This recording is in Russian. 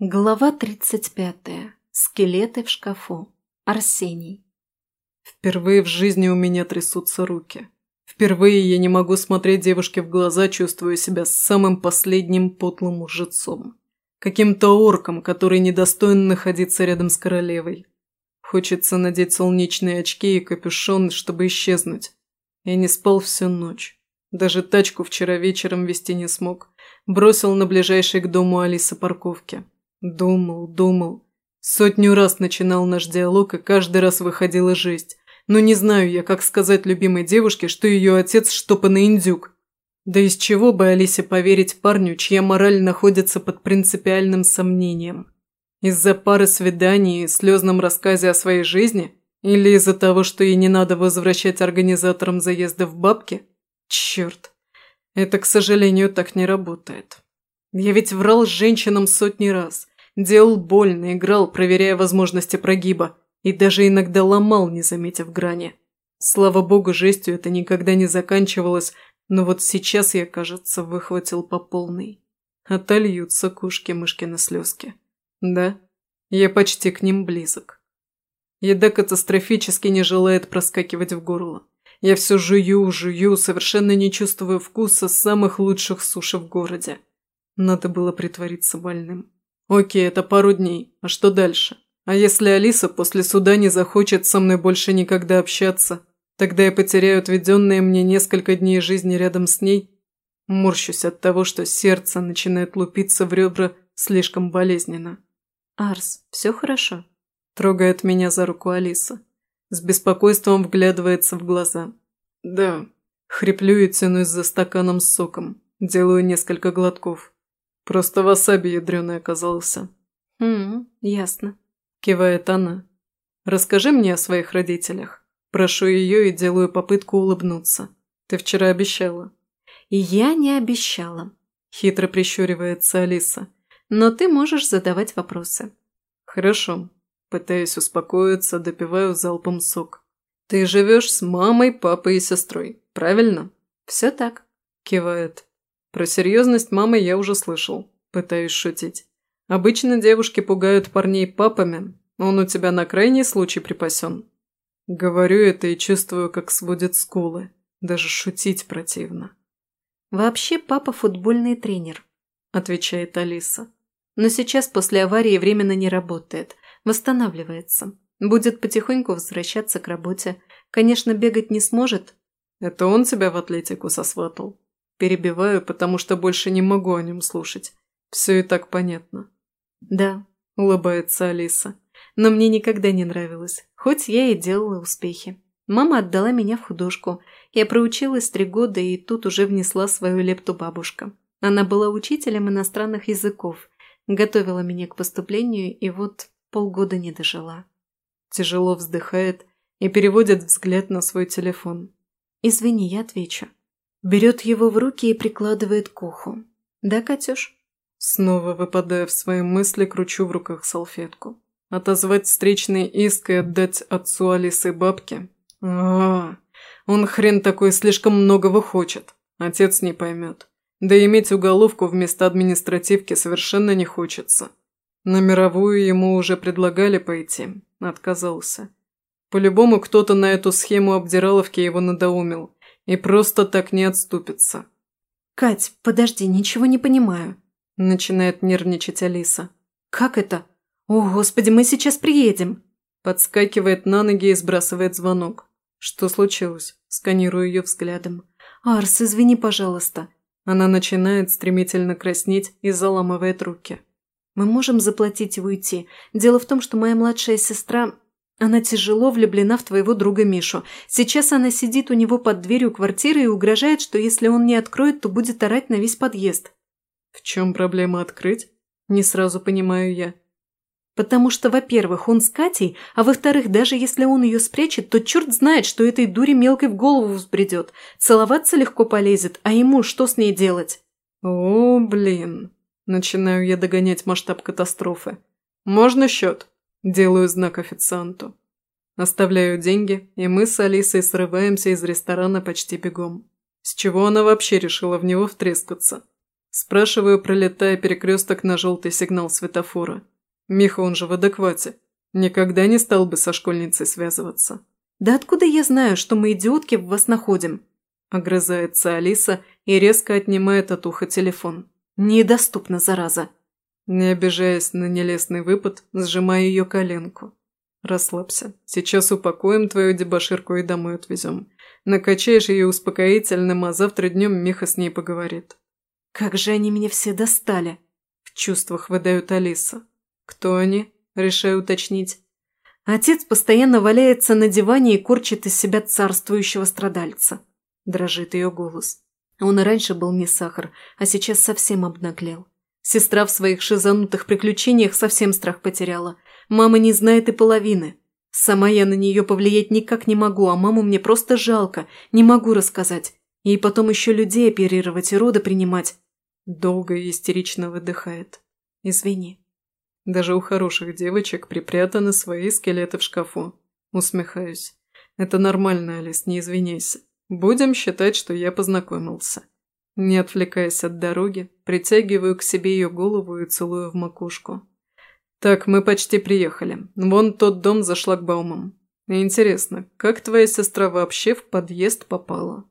Глава 35. Скелеты в шкафу. Арсений. Впервые в жизни у меня трясутся руки. Впервые я не могу смотреть девушке в глаза, чувствуя себя самым последним потлым лжецом. Каким-то орком, который недостоин находиться рядом с королевой. Хочется надеть солнечные очки и капюшон, чтобы исчезнуть. Я не спал всю ночь. Даже тачку вчера вечером вести не смог. Бросил на ближайшей к дому Алисы парковке. Думал, думал. Сотню раз начинал наш диалог, и каждый раз выходила жесть. Но не знаю я, как сказать любимой девушке, что ее отец штопанный индюк. Да из чего бы Алисе поверить парню, чья мораль находится под принципиальным сомнением? Из-за пары свиданий и слезном рассказе о своей жизни? Или из-за того, что ей не надо возвращать организаторам заезда в бабки? Черт. Это, к сожалению, так не работает. Я ведь врал женщинам сотни раз. Делал больно, играл, проверяя возможности прогиба. И даже иногда ломал, не заметив грани. Слава богу, жестью это никогда не заканчивалось, но вот сейчас я, кажется, выхватил по полной. Отольются кушки-мышкины слезки. Да, я почти к ним близок. Еда катастрофически не желает проскакивать в горло. Я все жую, жую, совершенно не чувствую вкуса самых лучших суши в городе. Надо было притвориться больным. Окей, это пару дней. А что дальше? А если Алиса после суда не захочет со мной больше никогда общаться, тогда я потеряю отведенные мне несколько дней жизни рядом с ней? Морщусь от того, что сердце начинает лупиться в ребра слишком болезненно. «Арс, все хорошо?» Трогает меня за руку Алиса. С беспокойством вглядывается в глаза. «Да». Хриплю и тянусь за стаканом с соком. Делаю несколько глотков. Просто васаби ядреный оказался». «Хм, ясно», – кивает она. «Расскажи мне о своих родителях». Прошу ее и делаю попытку улыбнуться. «Ты вчера обещала». «Я не обещала», – хитро прищуривается Алиса. «Но ты можешь задавать вопросы». «Хорошо». Пытаясь успокоиться, допиваю залпом сок. «Ты живешь с мамой, папой и сестрой, правильно?» «Все так», – кивает. Про серьезность мамы я уже слышал. Пытаюсь шутить. Обычно девушки пугают парней папами. Он у тебя на крайний случай припасен. Говорю это и чувствую, как сводит скулы. Даже шутить противно. «Вообще папа футбольный тренер», – отвечает Алиса. «Но сейчас после аварии временно не работает. Восстанавливается. Будет потихоньку возвращаться к работе. Конечно, бегать не сможет». «Это он тебя в атлетику сосватал?» Перебиваю, потому что больше не могу о нем слушать. Все и так понятно. «Да», – улыбается Алиса. «Но мне никогда не нравилось, хоть я и делала успехи. Мама отдала меня в художку. Я проучилась три года и тут уже внесла свою лепту бабушка. Она была учителем иностранных языков, готовила меня к поступлению и вот полгода не дожила». Тяжело вздыхает и переводит взгляд на свой телефон. «Извини, я отвечу». Берет его в руки и прикладывает к уху. «Да, Катюш?» Снова выпадая в свои мысли, кручу в руках салфетку. Отозвать встречный иск и отдать отцу Алисы бабки? а, -а. Он хрен такой слишком многого хочет. Отец не поймет. Да иметь уголовку вместо административки совершенно не хочется. На мировую ему уже предлагали пойти. Отказался. По-любому кто-то на эту схему обдираловки его надоумил. И просто так не отступится. «Кать, подожди, ничего не понимаю», – начинает нервничать Алиса. «Как это? О, господи, мы сейчас приедем!» Подскакивает на ноги и сбрасывает звонок. Что случилось? Сканирую ее взглядом. «Арс, извини, пожалуйста». Она начинает стремительно краснеть и заламывает руки. «Мы можем заплатить и уйти. Дело в том, что моя младшая сестра она тяжело влюблена в твоего друга Мишу. Сейчас она сидит у него под дверью квартиры и угрожает, что если он не откроет, то будет орать на весь подъезд. В чем проблема открыть? Не сразу понимаю я. Потому что, во-первых, он с Катей, а во-вторых, даже если он ее спрячет, то черт знает, что этой дуре мелкой в голову взбредет. Целоваться легко полезет, а ему что с ней делать? О, блин. Начинаю я догонять масштаб катастрофы. Можно счет? Делаю знак официанту. Оставляю деньги, и мы с Алисой срываемся из ресторана почти бегом. С чего она вообще решила в него втрескаться? Спрашиваю, пролетая перекресток на желтый сигнал светофора. Миха, он же в адеквате. Никогда не стал бы со школьницей связываться. «Да откуда я знаю, что мы идиотки в вас находим?» Огрызается Алиса и резко отнимает от уха телефон. «Недоступна, зараза!» Не обижаясь на нелестный выпад, сжимаю ее коленку. «Расслабься. Сейчас упакуем твою дебоширку и домой отвезем. Накачаешь ее успокоительным, а завтра днем Миха с ней поговорит». «Как же они меня все достали!» В чувствах выдают Алиса. «Кто они?» – решаю уточнить. Отец постоянно валяется на диване и корчит из себя царствующего страдальца. Дрожит ее голос. Он и раньше был не сахар, а сейчас совсем обнаглел. Сестра в своих шизанутых приключениях совсем страх потеряла. Мама не знает и половины. Сама я на нее повлиять никак не могу, а маму мне просто жалко, не могу рассказать. Ей потом еще людей оперировать и роды принимать. Долго и истерично выдыхает. Извини. Даже у хороших девочек припрятаны свои скелеты в шкафу. Усмехаюсь. Это нормально, Алис, не извиняйся. Будем считать, что я познакомился. Не отвлекаясь от дороги, притягиваю к себе ее голову и целую в макушку. Так, мы почти приехали. Вон тот дом за шлагбаумом. Интересно, как твоя сестра вообще в подъезд попала?